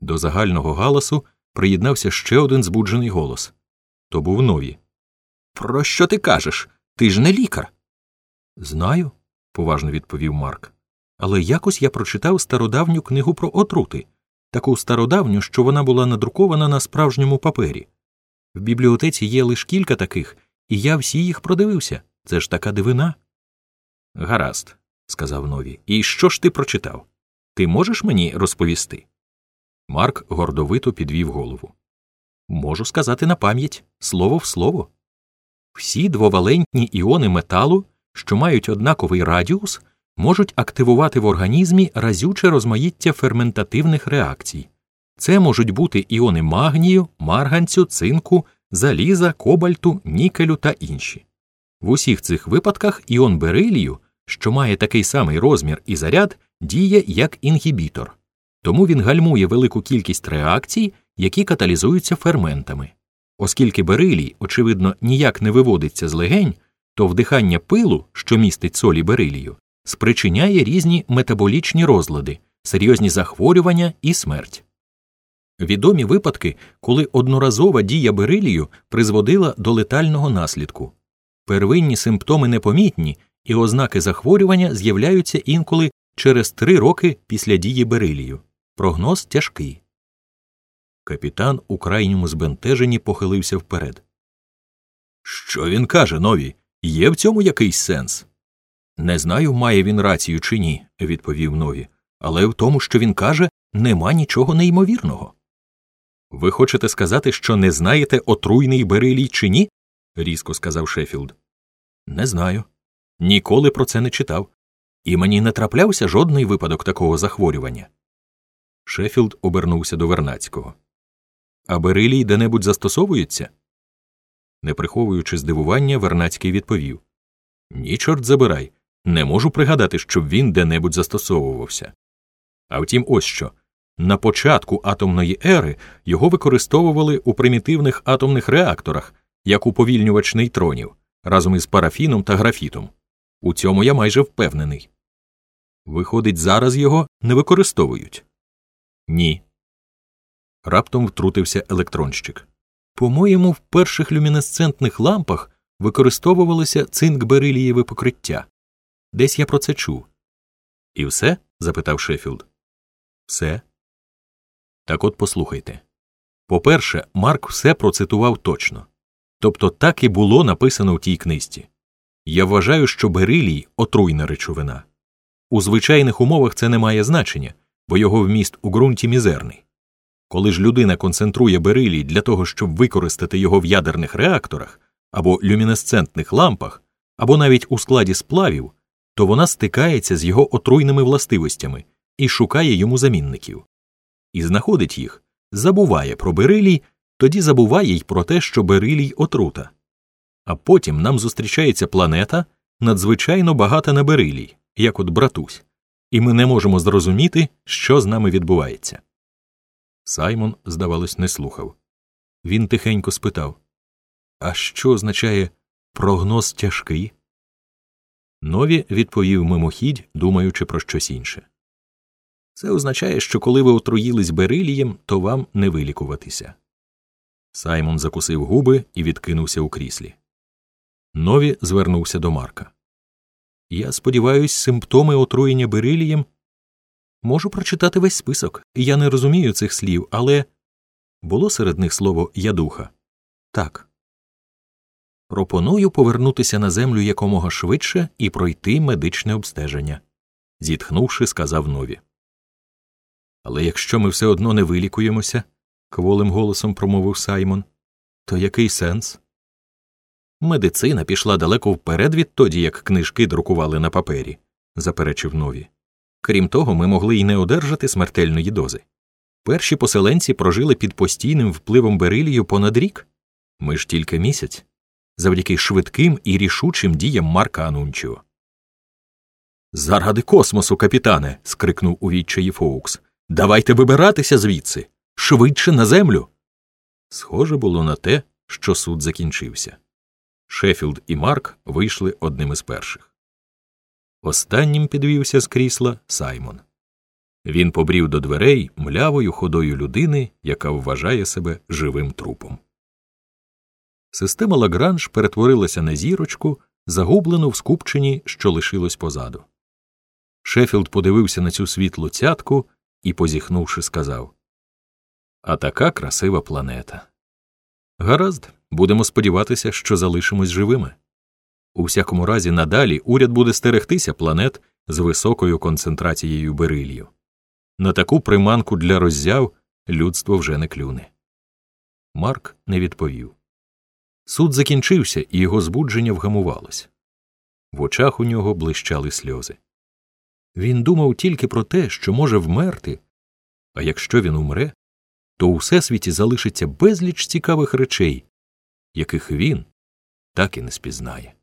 До загального галасу приєднався ще один збуджений голос то був нові. Про що ти кажеш? Ти ж не лікар. Знаю, поважно відповів Марк. Але якось я прочитав стародавню книгу про отрути, таку стародавню, що вона була надрукована на справжньому папері. В бібліотеці є лише кілька таких, і я всі їх продивився. Це ж така дивина. Гаразд, сказав нові. І що ж ти прочитав? Ти можеш мені розповісти? Марк гордовито підвів голову. Можу сказати на пам'ять слово в слово. Всі двовалентні іони металу, що мають однаковий радіус, можуть активувати в організмі разюче розмаїття ферментативних реакцій. Це можуть бути іони магнію, марганцю, цинку, заліза, кобальту, нікелю та інші. В усіх цих випадках іон берилію, що має такий самий розмір і заряд, діє як інгібітор, тому він гальмує велику кількість реакцій, які каталізуються ферментами. Оскільки берилій, очевидно, ніяк не виводиться з легень, то вдихання пилу, що містить солі берилію, спричиняє різні метаболічні розлади, серйозні захворювання і смерть. Відомі випадки, коли одноразова дія берилію призводила до летального наслідку. Первинні симптоми непомітні, і ознаки захворювання з'являються інколи через три роки після дії берилію. Прогноз тяжкий. Капітан у крайньому збентеженні похилився вперед. Що він каже, нові? Є в цьому якийсь сенс? Не знаю, має він рацію чи ні, відповів нові, але в тому, що він каже, нема нічого неймовірного. Ви хочете сказати, що не знаєте отруйний берилій чи ні? різко сказав Шеффілд. Не знаю. Ніколи про це не читав. І мені не траплявся жодний випадок такого захворювання. Шеффілд обернувся до Вернацького. А берилій де-небудь застосовується? Не приховуючи здивування, Вернацький відповів Ні, чорт забирай. Не можу пригадати, щоб він де-небудь застосовувався. А втім, ось що. На початку атомної ери його використовували у примітивних атомних реакторах, як уповільнювач нейтронів, разом із парафіном та графітом. У цьому я майже впевнений. Виходить, зараз його не використовують? Ні. Раптом втрутився електронщик. По-моєму, в перших люмінесцентних лампах використовувалося цинк берилієве покриття. Десь я про це чув. І все? запитав Шеффілд. Все. Так от послухайте. По-перше, Марк все процитував точно. Тобто так і було написано в тій книжці. Я вважаю, що берилій отруйна речовина. У звичайних умовах це не має значення, бо його вміст у ґрунті мізерний. Коли ж людина концентрує берилій для того, щоб використати його в ядерних реакторах або люмінесцентних лампах, або навіть у складі сплавів, то вона стикається з його отруйними властивостями і шукає йому замінників. І знаходить їх, забуває про берилій, тоді забуває й про те, що берилій отрута. А потім нам зустрічається планета надзвичайно багата на берилій, як от братусь, і ми не можемо зрозуміти, що з нами відбувається. Саймон, здавалось, не слухав. Він тихенько спитав А що означає прогноз тяжкий? Нові відповів мимохідь, думаючи про щось інше. Це означає, що коли ви отруїлись берилієм, то вам не вилікуватися. Саймон закусив губи і відкинувся у кріслі. Нові звернувся до Марка. Я сподіваюсь, симптоми отруєння берилієм. Можу прочитати весь список. Я не розумію цих слів, але було серед них слово ядуха. Так. Пропоную повернутися на землю якомога швидше і пройти медичне обстеження. зітхнувши, сказав нові. Але якщо ми все одно не вилікуємося, кволим голосом промовив Саймон, то який сенс? Медицина пішла далеко вперед відтоді, як книжки друкували на папері, заперечив нові. Крім того, ми могли й не одержати смертельної дози. Перші поселенці прожили під постійним впливом берилію понад рік. Ми ж тільки місяць, завдяки швидким і рішучим діям Марка Анунчіо. Заради космосу, капітане. скрикнув у відчаї Фоукс. Давайте вибиратися звідси. Швидше на землю. Схоже було на те, що суд закінчився. Шеффілд і Марк вийшли одним із перших. Останнім підвівся з крісла Саймон. Він побрів до дверей млявою ходою людини, яка вважає себе живим трупом. Система Лагранж перетворилася на зірочку, загублену в скупченні, що лишилось позаду. Шеффілд подивився на цю світлу цятку і, позіхнувши, сказав А така красива планета. Гаразд, будемо сподіватися, що залишимось живими. У всякому разі, надалі уряд буде стерегтися планет з високою концентрацією берилію. На таку приманку для роззяв людство вже не клюне. Марк не відповів. Суд закінчився, і його збудження вгамувалось. В очах у нього блищали сльози. Він думав тільки про те, що може вмерти, а якщо він умре, то у всесвіті залишиться безліч цікавих речей, яких він так і не спізнає.